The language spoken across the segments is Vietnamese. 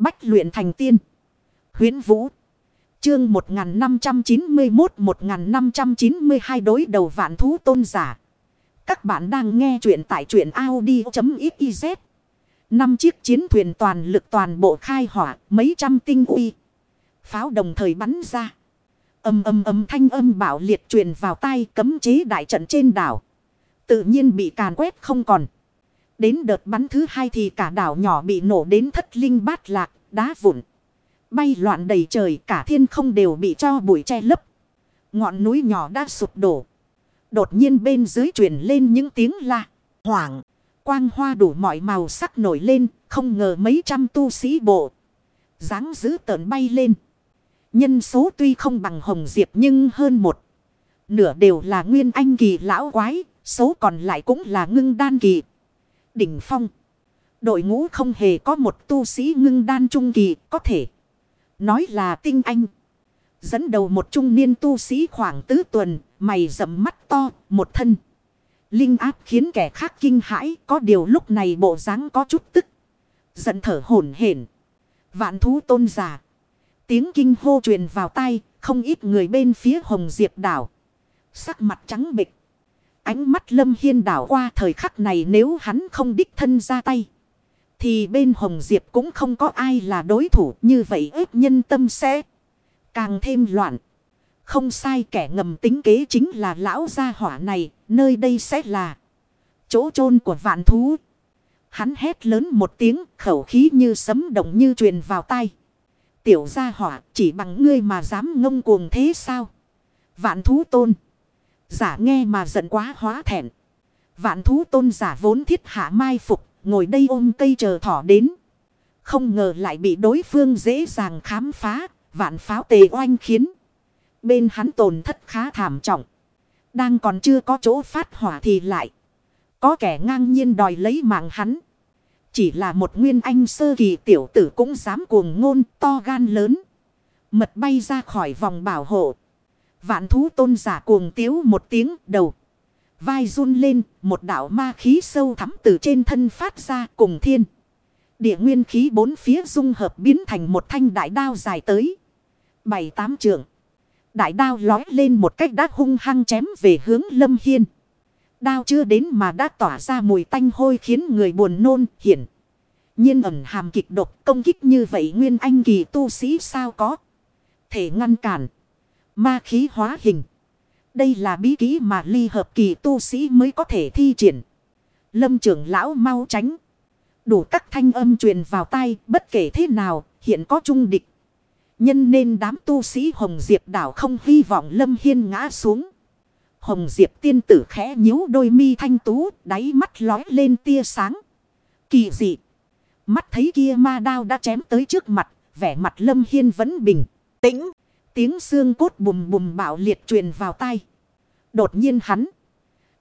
Bách luyện thành tiên. huyễn Vũ. Chương 1591-1592 đối đầu vạn thú tôn giả. Các bạn đang nghe truyện tại truyện Audi.xyz. Năm chiếc chiến thuyền toàn lực toàn bộ khai hỏa, mấy trăm tinh uy. Pháo đồng thời bắn ra. Âm âm âm thanh âm bảo liệt truyền vào tay cấm chế đại trận trên đảo. Tự nhiên bị càn quét không còn. Đến đợt bắn thứ hai thì cả đảo nhỏ bị nổ đến thất linh bát lạc, đá vụn. Bay loạn đầy trời cả thiên không đều bị cho bụi che lấp. Ngọn núi nhỏ đã sụp đổ. Đột nhiên bên dưới truyền lên những tiếng la, hoảng. Quang hoa đủ mọi màu sắc nổi lên, không ngờ mấy trăm tu sĩ bộ. dáng giữ tợn bay lên. Nhân số tuy không bằng Hồng Diệp nhưng hơn một. Nửa đều là nguyên anh kỳ lão quái, số còn lại cũng là ngưng đan kỳ. Đỉnh phong. Đội ngũ không hề có một tu sĩ ngưng đan trung kỳ có thể. Nói là tinh anh. Dẫn đầu một trung niên tu sĩ khoảng tứ tuần, mày rậm mắt to, một thân. Linh áp khiến kẻ khác kinh hãi, có điều lúc này bộ dáng có chút tức. Giận thở hổn hển. Vạn thú tôn giả. Tiếng kinh hô truyền vào tai không ít người bên phía Hồng Diệp đảo. Sắc mặt trắng bịch. Ánh mắt Lâm Hiên đảo qua thời khắc này nếu hắn không đích thân ra tay. Thì bên Hồng Diệp cũng không có ai là đối thủ như vậy ếp nhân tâm sẽ càng thêm loạn. Không sai kẻ ngầm tính kế chính là lão gia hỏa này, nơi đây sẽ là chỗ chôn của vạn thú. Hắn hét lớn một tiếng, khẩu khí như sấm động như truyền vào tai. Tiểu gia hỏa chỉ bằng ngươi mà dám ngông cuồng thế sao? Vạn thú tôn. Giả nghe mà giận quá hóa thẹn. Vạn thú tôn giả vốn thiết hạ mai phục, ngồi đây ôm cây chờ thỏ đến. Không ngờ lại bị đối phương dễ dàng khám phá, vạn pháo tề oanh khiến. Bên hắn tổn thất khá thảm trọng. Đang còn chưa có chỗ phát hỏa thì lại. Có kẻ ngang nhiên đòi lấy mạng hắn. Chỉ là một nguyên anh sơ kỳ tiểu tử cũng dám cuồng ngôn to gan lớn. Mật bay ra khỏi vòng bảo hộ. Vạn thú tôn giả cuồng tiếu một tiếng đầu. Vai run lên, một đạo ma khí sâu thắm từ trên thân phát ra cùng thiên. Địa nguyên khí bốn phía dung hợp biến thành một thanh đại đao dài tới. Bảy tám trượng. Đại đao lói lên một cách đã hung hăng chém về hướng lâm hiên. Đao chưa đến mà đã tỏa ra mùi tanh hôi khiến người buồn nôn hiển. nhiên ẩn hàm kịch độc công kích như vậy nguyên anh kỳ tu sĩ sao có. Thể ngăn cản. Ma khí hóa hình. Đây là bí kỹ mà ly hợp kỳ tu sĩ mới có thể thi triển. Lâm trưởng lão mau tránh. Đủ các thanh âm truyền vào tai bất kể thế nào hiện có trung địch. Nhân nên đám tu sĩ Hồng Diệp đảo không hy vọng Lâm Hiên ngã xuống. Hồng Diệp tiên tử khẽ nhíu đôi mi thanh tú, đáy mắt lói lên tia sáng. Kỳ dị. Mắt thấy kia ma đao đã chém tới trước mặt, vẻ mặt Lâm Hiên vẫn bình, tĩnh. Tiếng xương cốt bùm bùm bạo liệt truyền vào tay. Đột nhiên hắn.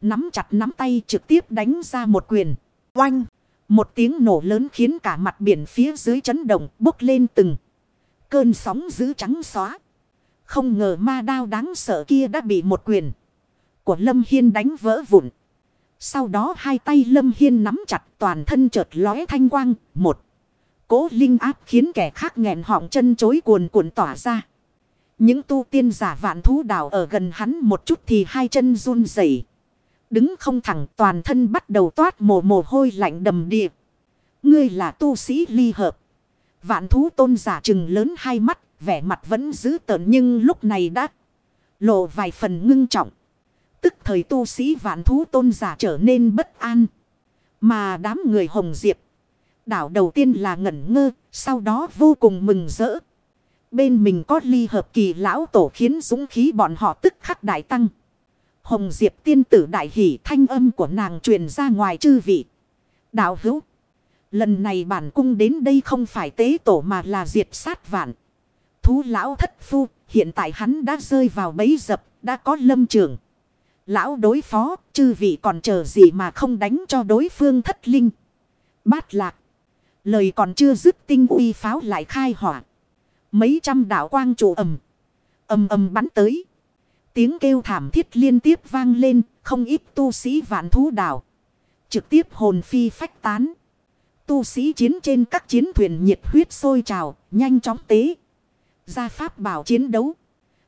Nắm chặt nắm tay trực tiếp đánh ra một quyền. Oanh. Một tiếng nổ lớn khiến cả mặt biển phía dưới chấn động, bốc lên từng. Cơn sóng giữ trắng xóa. Không ngờ ma đao đáng sợ kia đã bị một quyền. Của Lâm Hiên đánh vỡ vụn. Sau đó hai tay Lâm Hiên nắm chặt toàn thân chợt lóe thanh quang. Một. Cố linh áp khiến kẻ khác nghẹn họng chân chối cuồn cuộn tỏa ra. Những tu tiên giả vạn thú đảo ở gần hắn một chút thì hai chân run rẩy Đứng không thẳng toàn thân bắt đầu toát mồ mồ hôi lạnh đầm địa. Ngươi là tu sĩ ly hợp. Vạn thú tôn giả trừng lớn hai mắt, vẻ mặt vẫn giữ tợn nhưng lúc này đã lộ vài phần ngưng trọng. Tức thời tu sĩ vạn thú tôn giả trở nên bất an. Mà đám người hồng diệp. Đảo đầu tiên là ngẩn ngơ, sau đó vô cùng mừng rỡ. Bên mình có ly hợp kỳ lão tổ khiến dũng khí bọn họ tức khắc đại tăng. Hồng Diệp tiên tử đại hỷ thanh âm của nàng truyền ra ngoài chư vị. Đạo hữu. Lần này bản cung đến đây không phải tế tổ mà là diệt sát vạn. Thú lão thất phu, hiện tại hắn đã rơi vào bẫy dập, đã có lâm trường. Lão đối phó, chư vị còn chờ gì mà không đánh cho đối phương thất linh. Bát lạc. Lời còn chưa dứt tinh uy pháo lại khai hỏa. Mấy trăm đạo quang trụ ầm. ầm ầm bắn tới. Tiếng kêu thảm thiết liên tiếp vang lên. Không ít tu sĩ vạn thú đảo. Trực tiếp hồn phi phách tán. Tu sĩ chiến trên các chiến thuyền nhiệt huyết sôi trào, nhanh chóng tế. Ra pháp bảo chiến đấu.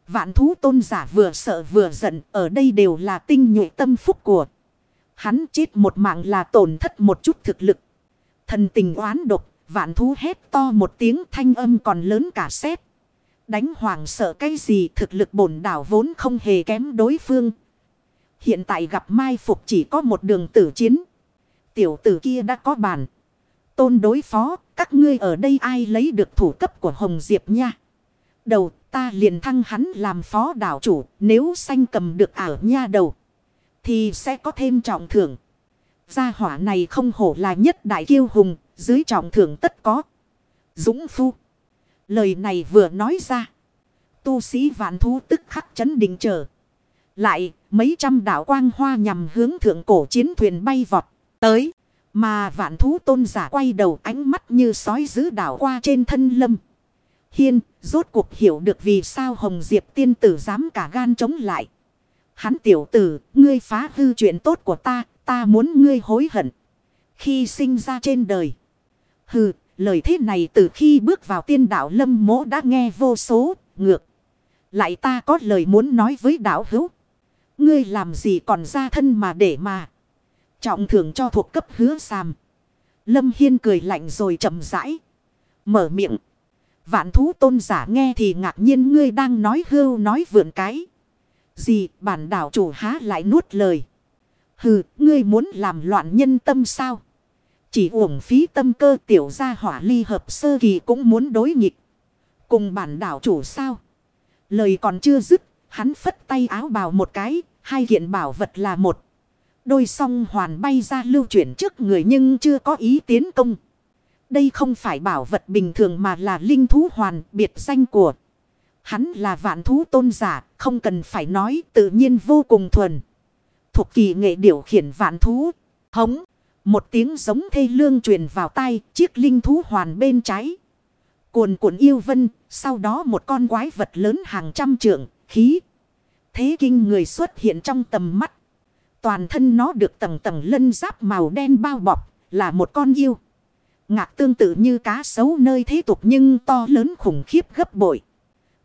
Vạn thú tôn giả vừa sợ vừa giận, ở đây đều là tinh nhuệ tâm phúc của. Hắn chết một mạng là tổn thất một chút thực lực. Thần tình oán độc, vạn thú hét to một tiếng thanh âm còn lớn cả sét Đánh hoàng sợ cái gì thực lực bổn đảo vốn không hề kém đối phương. Hiện tại gặp mai phục chỉ có một đường tử chiến. Tiểu tử kia đã có bàn. Tôn đối phó, các ngươi ở đây ai lấy được thủ cấp của Hồng Diệp nha. Đầu ta liền thăng hắn làm phó đảo chủ, nếu sanh cầm được ảo nha đầu. Thì sẽ có thêm trọng thưởng. Gia hỏa này không hổ là nhất đại kiêu hùng, dưới trọng thưởng tất có. Dũng phu. Lời này vừa nói ra. Tu sĩ vạn thú tức khắc chấn định trở. Lại, mấy trăm đảo quang hoa nhằm hướng thượng cổ chiến thuyền bay vọt. Tới. Mà vạn thú tôn giả quay đầu ánh mắt như sói giữ đảo qua trên thân lâm. Hiên, rốt cuộc hiểu được vì sao Hồng Diệp tiên tử dám cả gan chống lại. Hắn tiểu tử, ngươi phá hư chuyện tốt của ta, ta muốn ngươi hối hận. Khi sinh ra trên đời. Hừ, lời thế này từ khi bước vào tiên đạo lâm mỗ đã nghe vô số, ngược. Lại ta có lời muốn nói với đạo hữu. Ngươi làm gì còn ra thân mà để mà. Trọng thưởng cho thuộc cấp hứa sàm. Lâm Hiên cười lạnh rồi chậm rãi. Mở miệng. Vạn thú tôn giả nghe thì ngạc nhiên ngươi đang nói hưu nói vượn cái. Gì bản đảo chủ há lại nuốt lời. Hừ, ngươi muốn làm loạn nhân tâm sao? Chỉ uổng phí tâm cơ tiểu gia hỏa ly hợp sơ kỳ cũng muốn đối nghịch. Cùng bản đảo chủ sao? Lời còn chưa dứt, hắn phất tay áo bào một cái, hai kiện bảo vật là một. Đôi song hoàn bay ra lưu chuyển trước người nhưng chưa có ý tiến công. Đây không phải bảo vật bình thường mà là linh thú hoàn biệt danh của. Hắn là vạn thú tôn giả, không cần phải nói tự nhiên vô cùng thuần. Thuộc kỳ nghệ điều khiển vạn thú. Hống, một tiếng giống thê lương truyền vào tay, chiếc linh thú hoàn bên trái. Cuồn cuộn yêu vân, sau đó một con quái vật lớn hàng trăm trượng, khí. Thế kinh người xuất hiện trong tầm mắt. Toàn thân nó được tầng tầng lân giáp màu đen bao bọc, là một con yêu. Ngạc tương tự như cá sấu nơi thế tục nhưng to lớn khủng khiếp gấp bội.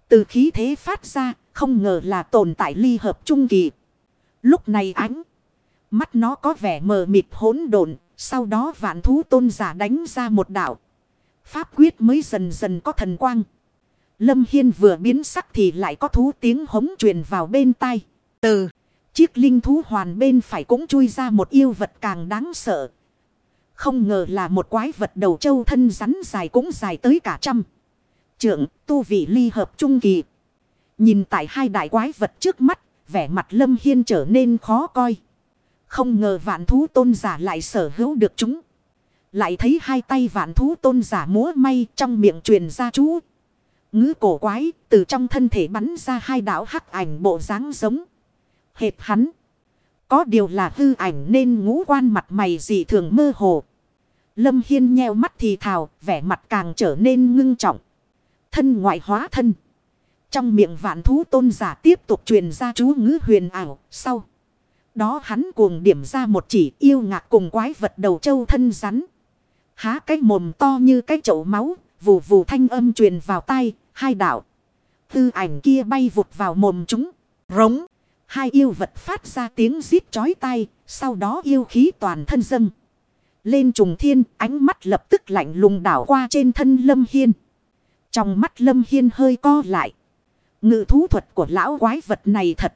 Từ khí thế phát ra, không ngờ là tồn tại ly hợp trung kỳ. Lúc này ánh, mắt nó có vẻ mờ mịt hỗn độn, sau đó vạn thú tôn giả đánh ra một đạo. Pháp quyết mới dần dần có thần quang. Lâm Hiên vừa biến sắc thì lại có thú tiếng hống truyền vào bên tai. Từ chiếc linh thú hoàn bên phải cũng chui ra một yêu vật càng đáng sợ. Không ngờ là một quái vật đầu trâu thân rắn dài cũng dài tới cả trăm. Trưởng tu vị ly hợp trung kỳ. Nhìn tại hai đại quái vật trước mắt, vẻ mặt lâm hiên trở nên khó coi. Không ngờ vạn thú tôn giả lại sở hữu được chúng. Lại thấy hai tay vạn thú tôn giả múa may trong miệng truyền ra chú. Ngữ cổ quái, từ trong thân thể bắn ra hai đảo hắc ảnh bộ dáng giống. Hệt hắn. Có điều là hư ảnh nên ngũ quan mặt mày dị thường mơ hồ. Lâm Hiên nheo mắt thì thào, vẻ mặt càng trở nên ngưng trọng. Thân ngoại hóa thân. Trong miệng vạn thú tôn giả tiếp tục truyền ra chú ngữ huyền ảo. Sau đó hắn cuồng điểm ra một chỉ yêu ngạc cùng quái vật đầu châu thân rắn. Há cái mồm to như cái chậu máu, vù vù thanh âm truyền vào tay, hai đạo. Tư ảnh kia bay vụt vào mồm chúng, rống. Hai yêu vật phát ra tiếng rít chói tai, sau đó yêu khí toàn thân dâng. Lên trùng thiên, ánh mắt lập tức lạnh lùng đảo qua trên thân Lâm Hiên. Trong mắt Lâm Hiên hơi co lại. Ngự thú thuật của lão quái vật này thật.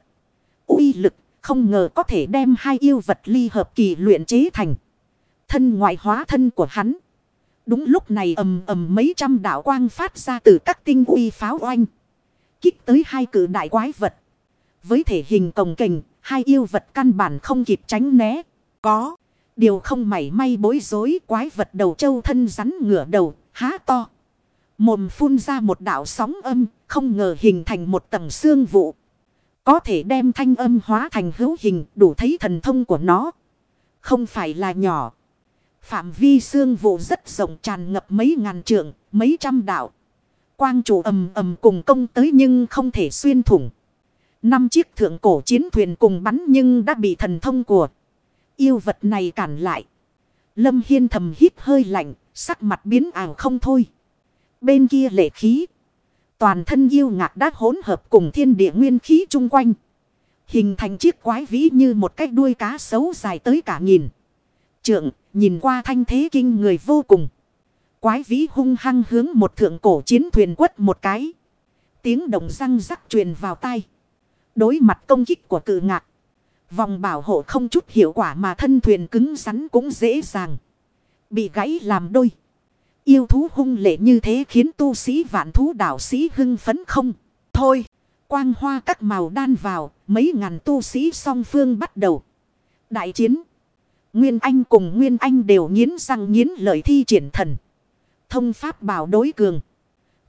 uy lực, không ngờ có thể đem hai yêu vật ly hợp kỳ luyện chế thành. Thân ngoại hóa thân của hắn. Đúng lúc này ầm ầm mấy trăm đạo quang phát ra từ các tinh uy pháo oanh. Kích tới hai cử đại quái vật. Với thể hình cồng kềnh, hai yêu vật căn bản không kịp tránh né. Có. Điều không mảy may bối rối quái vật đầu trâu thân rắn ngửa đầu, há to. Mồm phun ra một đạo sóng âm, không ngờ hình thành một tầng xương vụ. Có thể đem thanh âm hóa thành hữu hình đủ thấy thần thông của nó. Không phải là nhỏ. Phạm vi xương vụ rất rộng tràn ngập mấy ngàn trượng, mấy trăm đạo. Quang chủ ầm ầm cùng công tới nhưng không thể xuyên thủng. Năm chiếc thượng cổ chiến thuyền cùng bắn nhưng đã bị thần thông của yêu vật này cản lại. Lâm Hiên thầm hít hơi lạnh, sắc mặt biến ảo không thôi. Bên kia lệ khí. Toàn thân yêu ngạc đã hỗn hợp cùng thiên địa nguyên khí chung quanh. Hình thành chiếc quái vĩ như một cái đuôi cá sấu dài tới cả nghìn. Trượng, nhìn qua thanh thế kinh người vô cùng. Quái vĩ hung hăng hướng một thượng cổ chiến thuyền quất một cái. Tiếng động răng rắc truyền vào tay. Đối mặt công kích của cự ngạc. Vòng bảo hộ không chút hiệu quả mà thân thuyền cứng rắn cũng dễ dàng. Bị gãy làm đôi. Yêu thú hung lệ như thế khiến tu sĩ vạn thú đảo sĩ hưng phấn không. Thôi, quang hoa các màu đan vào, mấy ngàn tu sĩ song phương bắt đầu. Đại chiến. Nguyên Anh cùng Nguyên Anh đều nghiến răng nghiến lợi thi triển thần. Thông pháp bảo đối cường.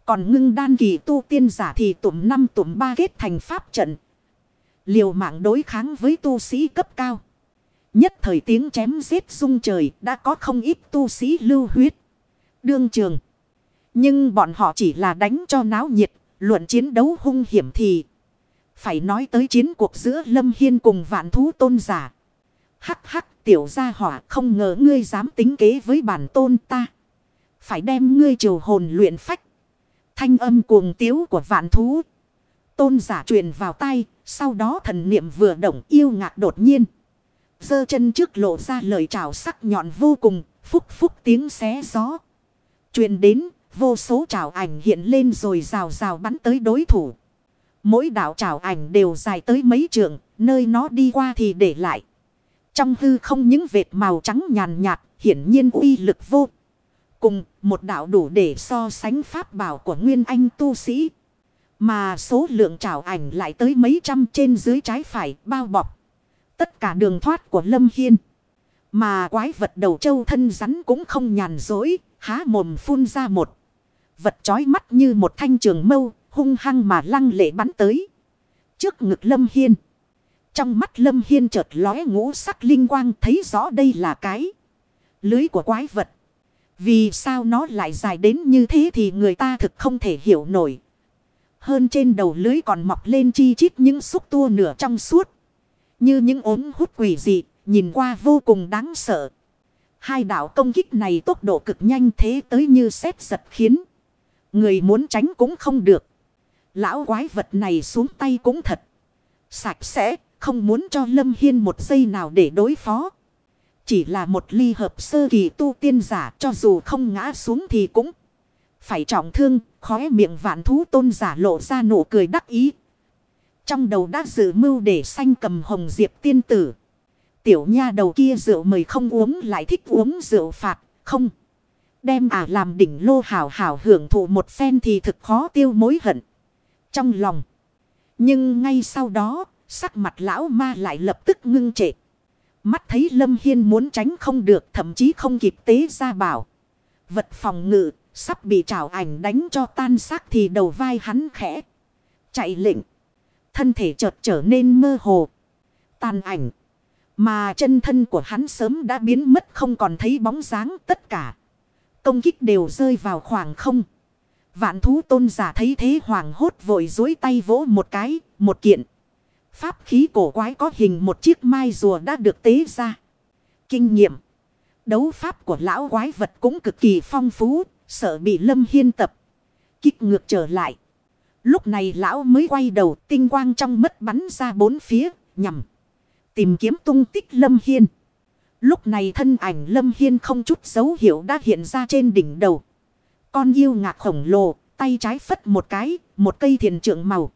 Còn ngưng đan kỳ tu tiên giả thì tụm năm tụm ba kết thành pháp trận. Liều mạng đối kháng với tu sĩ cấp cao. Nhất thời tiếng chém giết rung trời đã có không ít tu sĩ lưu huyết. Đương trường. Nhưng bọn họ chỉ là đánh cho náo nhiệt, luận chiến đấu hung hiểm thì. Phải nói tới chiến cuộc giữa Lâm Hiên cùng vạn thú tôn giả. Hắc hắc tiểu gia hỏa không ngờ ngươi dám tính kế với bản tôn ta. Phải đem ngươi triều hồn luyện phách. Thanh âm cuồng tiếu của vạn thú. Tôn giả truyền vào tay. Sau đó thần niệm vừa động yêu ngạc đột nhiên. giơ chân trước lộ ra lời chào sắc nhọn vô cùng. Phúc phúc tiếng xé gió. Truyền đến vô số trảo ảnh hiện lên rồi rào rào bắn tới đối thủ. Mỗi đạo trảo ảnh đều dài tới mấy trượng. Nơi nó đi qua thì để lại. Trong hư không những vệt màu trắng nhàn nhạt. Hiển nhiên uy lực vô. Cùng một đạo đủ để so sánh pháp bảo của Nguyên Anh tu sĩ. Mà số lượng trảo ảnh lại tới mấy trăm trên dưới trái phải bao bọc. Tất cả đường thoát của Lâm Hiên. Mà quái vật đầu châu thân rắn cũng không nhàn dối, há mồm phun ra một. Vật chói mắt như một thanh trường mâu, hung hăng mà lăng lệ bắn tới. Trước ngực Lâm Hiên. Trong mắt Lâm Hiên chợt lóe ngũ sắc linh quang thấy rõ đây là cái. Lưới của quái vật. Vì sao nó lại dài đến như thế thì người ta thực không thể hiểu nổi. Hơn trên đầu lưới còn mọc lên chi chít những xúc tua nửa trong suốt. Như những ốm hút quỷ dị, nhìn qua vô cùng đáng sợ. Hai đạo công kích này tốc độ cực nhanh thế tới như xét giật khiến. Người muốn tránh cũng không được. Lão quái vật này xuống tay cũng thật. Sạch sẽ, không muốn cho Lâm Hiên một giây nào để đối phó. Chỉ là một ly hợp sơ kỳ tu tiên giả cho dù không ngã xuống thì cũng phải trọng thương. Khóe miệng vạn thú tôn giả lộ ra nụ cười đắc ý. Trong đầu đã dự mưu để sanh cầm hồng diệp tiên tử. Tiểu nha đầu kia rượu mời không uống lại thích uống rượu phạt, không. Đem à làm đỉnh lô hảo hảo hưởng thụ một phen thì thực khó tiêu mối hận. Trong lòng. Nhưng ngay sau đó, sắc mặt lão ma lại lập tức ngưng trệ. Mắt thấy Lâm Hiên muốn tránh không được thậm chí không kịp tế ra bảo. Vật phòng ngự sắp bị trảo ảnh đánh cho tan xác thì đầu vai hắn khẽ. Chạy lệnh. Thân thể chợt trở nên mơ hồ. Tàn ảnh. Mà chân thân của hắn sớm đã biến mất không còn thấy bóng dáng tất cả. Công kích đều rơi vào khoảng không. Vạn thú tôn giả thấy thế hoàng hốt vội dối tay vỗ một cái, một kiện. Pháp khí cổ quái có hình một chiếc mai rùa đã được tế ra. Kinh nghiệm. Đấu pháp của lão quái vật cũng cực kỳ phong phú, sợ bị lâm hiên tập. Kích ngược trở lại. Lúc này lão mới quay đầu tinh quang trong mất bắn ra bốn phía, nhằm tìm kiếm tung tích lâm hiên. Lúc này thân ảnh lâm hiên không chút dấu hiệu đã hiện ra trên đỉnh đầu. Con yêu ngạc khổng lồ, tay trái phất một cái, một cây thiền trượng màu.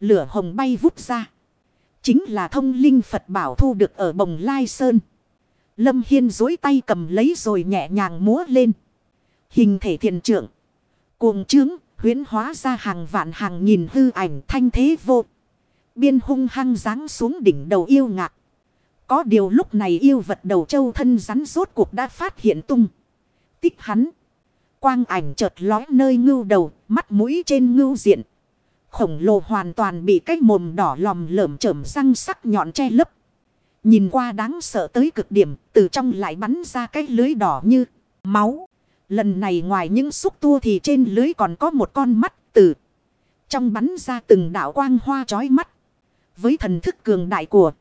Lửa hồng bay vút ra. Chính là thông linh Phật bảo thu được ở bồng Lai Sơn. Lâm Hiên dối tay cầm lấy rồi nhẹ nhàng múa lên. Hình thể thiền trượng. Cuồng trướng, huyến hóa ra hàng vạn hàng nghìn hư ảnh thanh thế vô. Biên hung hăng ráng xuống đỉnh đầu yêu ngạc. Có điều lúc này yêu vật đầu châu thân rắn rốt cuộc đã phát hiện tung. Tích hắn. Quang ảnh chợt lói nơi ngưu đầu, mắt mũi trên ngưu diện khổng lồ hoàn toàn bị cái mồm đỏ lòm lởm chởm răng sắc nhọn che lấp. Nhìn qua đáng sợ tới cực điểm, từ trong lại bắn ra cái lưới đỏ như máu. Lần này ngoài những xúc tua thì trên lưới còn có một con mắt từ. Trong bắn ra từng đạo quang hoa chói mắt. Với thần thức cường đại của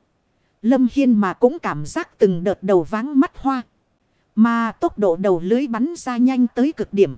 Lâm Hiên mà cũng cảm giác từng đợt đầu váng mắt hoa. Mà tốc độ đầu lưới bắn ra nhanh tới cực điểm.